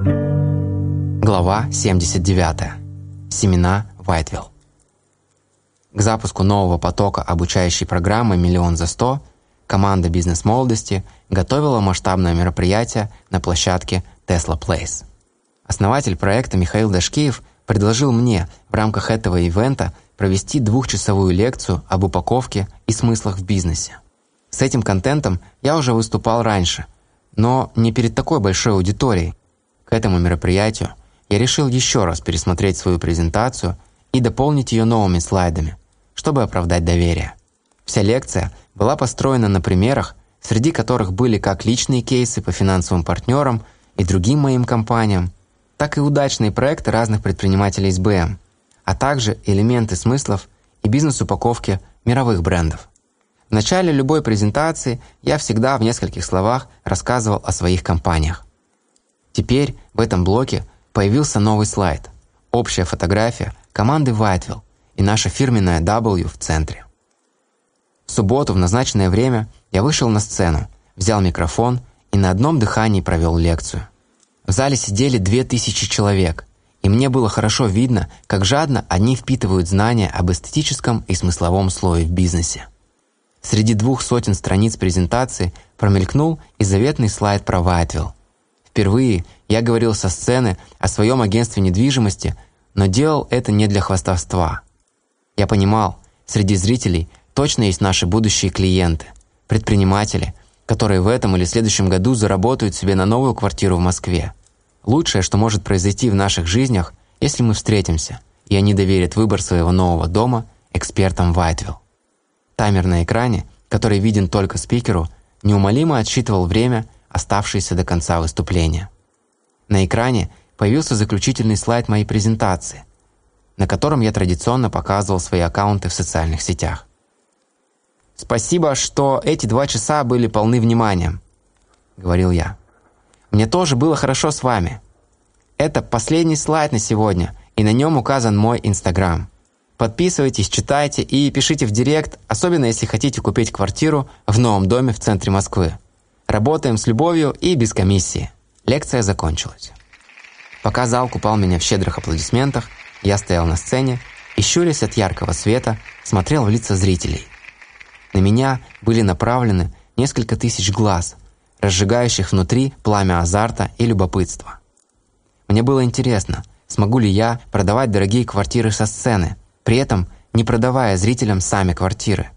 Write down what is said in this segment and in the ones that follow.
Глава 79. Семена Вайтвилл. К запуску нового потока обучающей программы «Миллион за сто» команда бизнес-молодости готовила масштабное мероприятие на площадке Tesla Place. Основатель проекта Михаил Дашкиев предложил мне в рамках этого ивента провести двухчасовую лекцию об упаковке и смыслах в бизнесе. С этим контентом я уже выступал раньше, но не перед такой большой аудиторией. К этому мероприятию я решил еще раз пересмотреть свою презентацию и дополнить ее новыми слайдами, чтобы оправдать доверие. Вся лекция была построена на примерах, среди которых были как личные кейсы по финансовым партнерам и другим моим компаниям, так и удачные проекты разных предпринимателей из БМ, а также элементы смыслов и бизнес-упаковки мировых брендов. В начале любой презентации я всегда в нескольких словах рассказывал о своих компаниях. Теперь в этом блоке появился новый слайд – общая фотография команды Whiteville и наша фирменная W в центре. В субботу в назначенное время я вышел на сцену, взял микрофон и на одном дыхании провел лекцию – в зале сидели две тысячи человек, и мне было хорошо видно, как жадно они впитывают знания об эстетическом и смысловом слое в бизнесе. Среди двух сотен страниц презентации промелькнул и заветный слайд про Вайтвилл. Впервые я говорил со сцены о своем агентстве недвижимости, но делал это не для хвастовства. Я понимал, среди зрителей точно есть наши будущие клиенты, предприниматели, которые в этом или следующем году заработают себе на новую квартиру в Москве. Лучшее, что может произойти в наших жизнях, если мы встретимся, и они доверят выбор своего нового дома экспертам Вайтвилл. Таймер на экране, который виден только спикеру, неумолимо отсчитывал время, оставшееся до конца выступления. На экране появился заключительный слайд моей презентации, на котором я традиционно показывал свои аккаунты в социальных сетях. «Спасибо, что эти два часа были полны вниманием», — говорил я. Мне тоже было хорошо с вами. Это последний слайд на сегодня, и на нем указан мой Инстаграм. Подписывайтесь, читайте и пишите в директ, особенно если хотите купить квартиру в новом доме в центре Москвы. Работаем с любовью и без комиссии. Лекция закончилась. Пока зал купал меня в щедрых аплодисментах, я стоял на сцене и, щурясь от яркого света, смотрел в лица зрителей. На меня были направлены несколько тысяч глаз – разжигающих внутри пламя азарта и любопытства. Мне было интересно, смогу ли я продавать дорогие квартиры со сцены, при этом не продавая зрителям сами квартиры.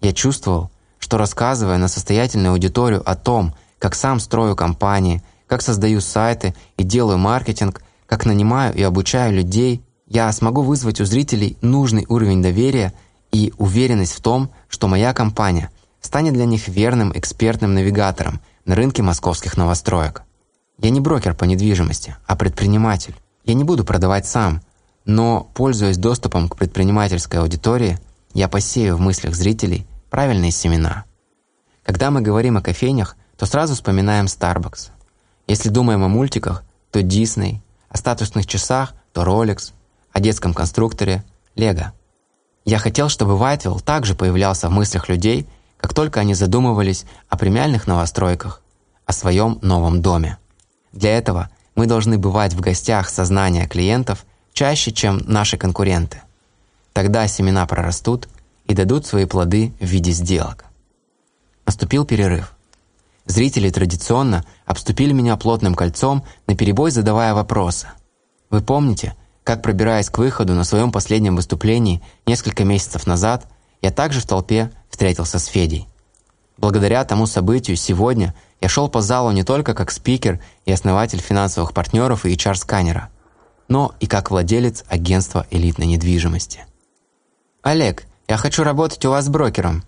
Я чувствовал, что рассказывая на состоятельную аудиторию о том, как сам строю компании, как создаю сайты и делаю маркетинг, как нанимаю и обучаю людей, я смогу вызвать у зрителей нужный уровень доверия и уверенность в том, что моя компания станет для них верным экспертным навигатором на рынке московских новостроек. Я не брокер по недвижимости, а предприниматель. Я не буду продавать сам, но, пользуясь доступом к предпринимательской аудитории, я посею в мыслях зрителей правильные семена. Когда мы говорим о кофейнях, то сразу вспоминаем Starbucks. Если думаем о мультиках, то Disney, о статусных часах, то Rolex, о детском конструкторе – Lego. Я хотел, чтобы Whiteville также появлялся в мыслях людей, как только они задумывались о премиальных новостройках, о своем новом доме. Для этого мы должны бывать в гостях сознания клиентов чаще, чем наши конкуренты. Тогда семена прорастут и дадут свои плоды в виде сделок. Наступил перерыв. Зрители традиционно обступили меня плотным кольцом, наперебой задавая вопросы. Вы помните, как, пробираясь к выходу на своем последнем выступлении несколько месяцев назад, я также в толпе встретился с Федей. Благодаря тому событию сегодня я шел по залу не только как спикер и основатель финансовых партнеров и HR-сканера, но и как владелец агентства элитной недвижимости. «Олег, я хочу работать у вас брокером»,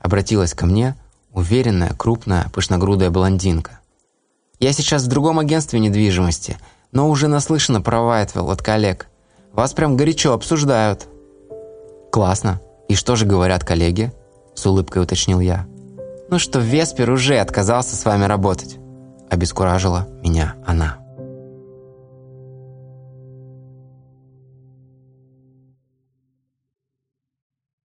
обратилась ко мне уверенная, крупная, пышногрудая блондинка. «Я сейчас в другом агентстве недвижимости, но уже наслышана про Вайтвелл от коллег. Вас прям горячо обсуждают». «Классно. И что же говорят коллеги?» с улыбкой уточнил я. «Ну что, Веспер уже отказался с вами работать», – обескуражила меня она.